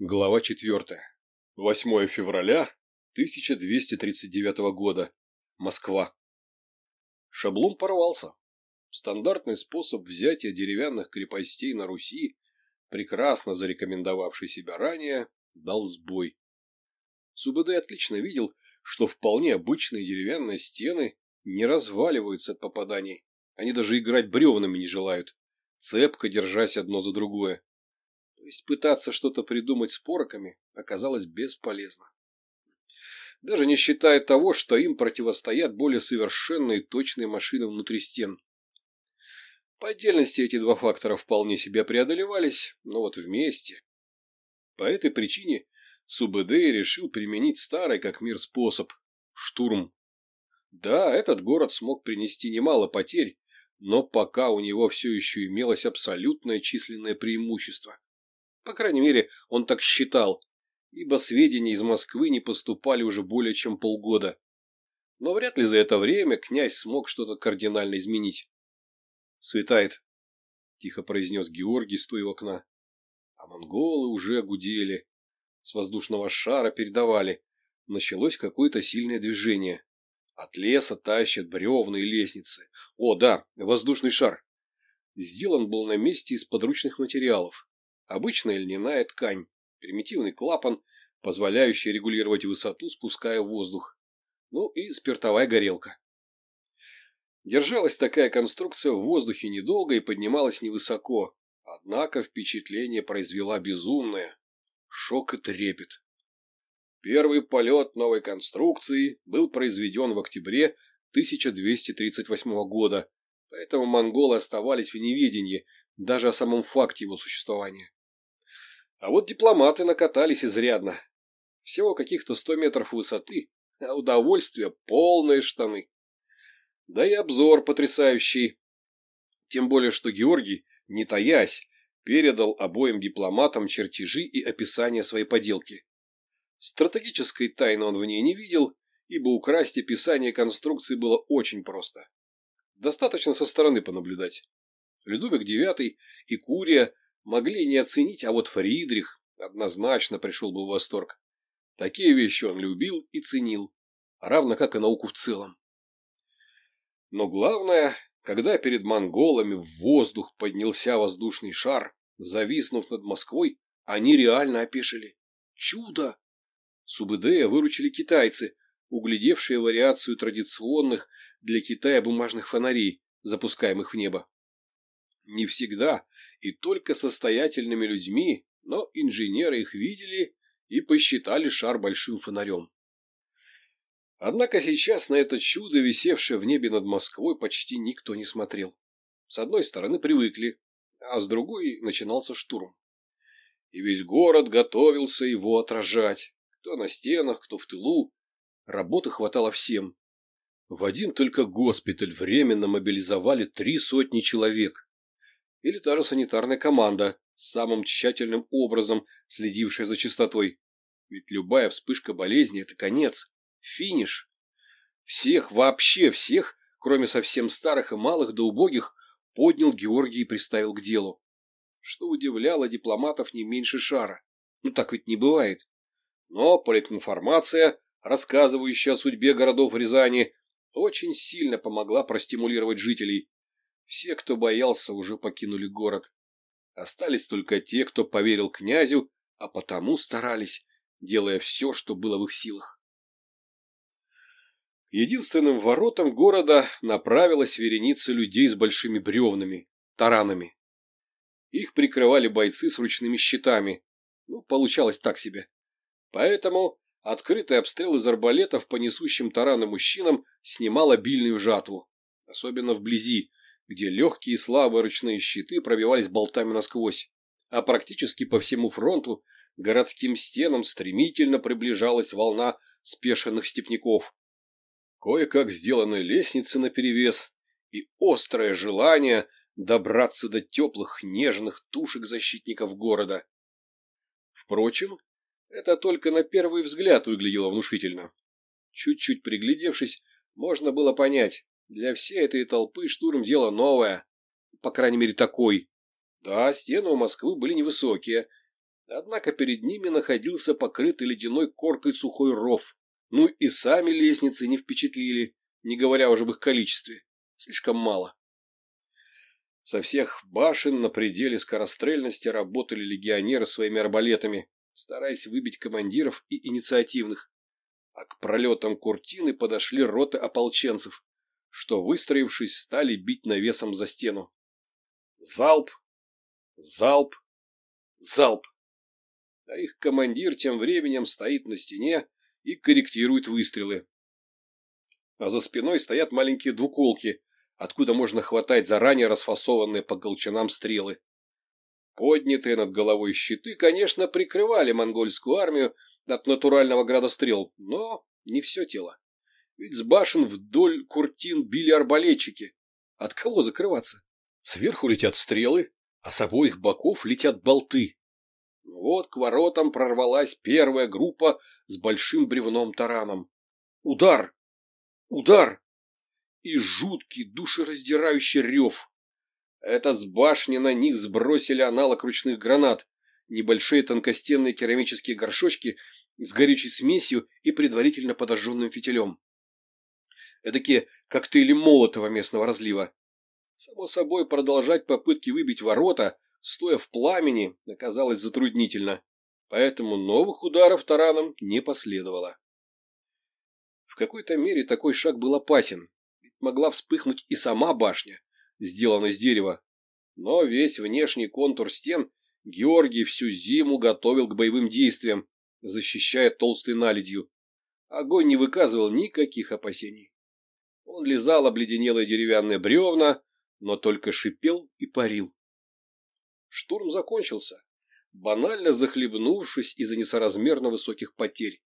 Глава 4. 8 февраля 1239 года. Москва. Шаблон порвался. Стандартный способ взятия деревянных крепостей на Руси, прекрасно зарекомендовавший себя ранее, дал сбой. Субэдэ отлично видел, что вполне обычные деревянные стены не разваливаются от попаданий. Они даже играть бревнами не желают, цепко держась одно за другое есть пытаться что-то придумать с пороками оказалось бесполезно. Даже не считая того, что им противостоят более совершенные точные машины внутри стен. По отдельности эти два фактора вполне себя преодолевались, но вот вместе. По этой причине СУБД решил применить старый как мир способ – штурм. Да, этот город смог принести немало потерь, но пока у него все еще имелось абсолютное численное преимущество. По крайней мере, он так считал, ибо сведения из Москвы не поступали уже более чем полгода. Но вряд ли за это время князь смог что-то кардинально изменить. «Светает», — тихо произнес Георгий, стоя у окна. А монголы уже гудели. С воздушного шара передавали. Началось какое-то сильное движение. От леса тащат бревна и лестницы. О, да, воздушный шар. Сделан был на месте из подручных материалов. Обычная льняная ткань, примитивный клапан, позволяющий регулировать высоту, спуская воздух. Ну и спиртовая горелка. Держалась такая конструкция в воздухе недолго и поднималась невысоко. Однако впечатление произвела безумное. Шок и трепет. Первый полет новой конструкции был произведен в октябре 1238 года, поэтому монголы оставались в неведении даже о самом факте его существования. А вот дипломаты накатались изрядно. Всего каких-то сто метров высоты, а удовольствие полные штаны. Да и обзор потрясающий. Тем более, что Георгий, не таясь, передал обоим дипломатам чертежи и описание своей поделки. Стратегической тайны он в ней не видел, ибо украсть описание конструкции было очень просто. Достаточно со стороны понаблюдать. Людовик IX и Курия – могли не оценить, а вот Фридрих однозначно пришел бы в восторг. Такие вещи он любил и ценил, равно как и науку в целом. Но главное, когда перед монголами в воздух поднялся воздушный шар, зависнув над Москвой, они реально опешили. Чудо! Субэдея выручили китайцы, углядевшие вариацию традиционных для Китая бумажных фонарей, запускаемых в небо. Не всегда, и только состоятельными людьми, но инженеры их видели и посчитали шар большим фонарем. Однако сейчас на это чудо, висевшее в небе над Москвой, почти никто не смотрел. С одной стороны привыкли, а с другой начинался штурм. И весь город готовился его отражать. Кто на стенах, кто в тылу. Работы хватало всем. В один только госпиталь временно мобилизовали три сотни человек или та же санитарная команда, самым тщательным образом следившая за чистотой. Ведь любая вспышка болезни – это конец, финиш. Всех, вообще всех, кроме совсем старых и малых да убогих, поднял Георгий и приставил к делу. Что удивляло дипломатов не меньше шара. Ну так ведь не бывает. Но политинформация, рассказывающая о судьбе городов Рязани, очень сильно помогла простимулировать жителей. Все, кто боялся, уже покинули город. Остались только те, кто поверил князю, а потому старались, делая все, что было в их силах. К единственным воротам города направилась вереница людей с большими бревнами, таранами. Их прикрывали бойцы с ручными щитами. Ну, получалось так себе. Поэтому открытый обстрел из арбалетов по несущим тараны мужчинам снимал обильную жатву, особенно вблизи, где легкие слабые ручные щиты пробивались болтами насквозь, а практически по всему фронту городским стенам стремительно приближалась волна спешенных степняков. Кое-как сделаны лестницы наперевес и острое желание добраться до теплых нежных тушек защитников города. Впрочем, это только на первый взгляд выглядело внушительно. Чуть-чуть приглядевшись, можно было понять, для всей этой толпы штурм – дело новое. По крайней мере, такой. Да, стены у Москвы были невысокие. Однако перед ними находился покрытый ледяной коркой сухой ров. Ну и сами лестницы не впечатлили, не говоря уже об их количестве. Слишком мало. Со всех башен на пределе скорострельности работали легионеры своими арбалетами, стараясь выбить командиров и инициативных. А к пролетам куртины подошли роты ополченцев что, выстроившись, стали бить навесом за стену. Залп! Залп! Залп! А их командир тем временем стоит на стене и корректирует выстрелы. А за спиной стоят маленькие двуколки, откуда можно хватать заранее расфасованные по колчанам стрелы. Поднятые над головой щиты, конечно, прикрывали монгольскую армию от натурального градострел, но не все тело. Ведь с башен вдоль куртин били арбалетчики. От кого закрываться? Сверху летят стрелы, а с обоих боков летят болты. Ну вот к воротам прорвалась первая группа с большим бревном тараном. Удар! Удар! И жуткий душераздирающий рев. Это с башни на них сбросили аналог ручных гранат, небольшие тонкостенные керамические горшочки с горючей смесью и предварительно подожженным фитилем эдакие коктейли молотого местного разлива. Само собой, продолжать попытки выбить ворота, стоя в пламени, оказалось затруднительно, поэтому новых ударов тараном не последовало. В какой-то мере такой шаг был опасен, ведь могла вспыхнуть и сама башня, сделанная из дерева. Но весь внешний контур стен Георгий всю зиму готовил к боевым действиям, защищая толстой наледью. Огонь не выказывал никаких опасений. Он лизал обледенелые деревянные бревна, но только шипел и парил. Штурм закончился, банально захлебнувшись из-за несоразмерно высоких потерь.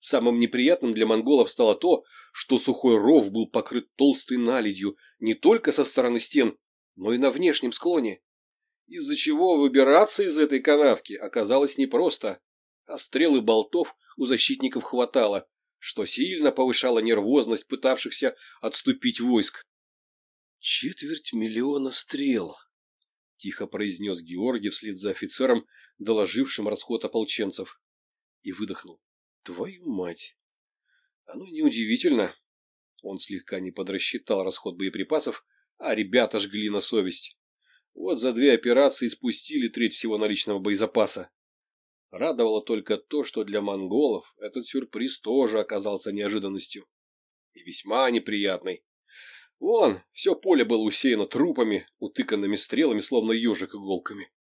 Самым неприятным для монголов стало то, что сухой ров был покрыт толстой наледью не только со стороны стен, но и на внешнем склоне, из-за чего выбираться из этой канавки оказалось непросто, а стрелы болтов у защитников хватало, что сильно повышало нервозность пытавшихся отступить войск. «Четверть миллиона стрел», — тихо произнес Георгий вслед за офицером, доложившим расход ополченцев. И выдохнул. «Твою мать!» «Оно неудивительно». Он слегка не подрасчитал расход боеприпасов, а ребята жгли на совесть. Вот за две операции спустили треть всего наличного боезапаса. Радовало только то, что для монголов этот сюрприз тоже оказался неожиданностью. И весьма неприятной. Вон, все поле было усеяно трупами, утыканными стрелами, словно ежик иголками.